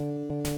you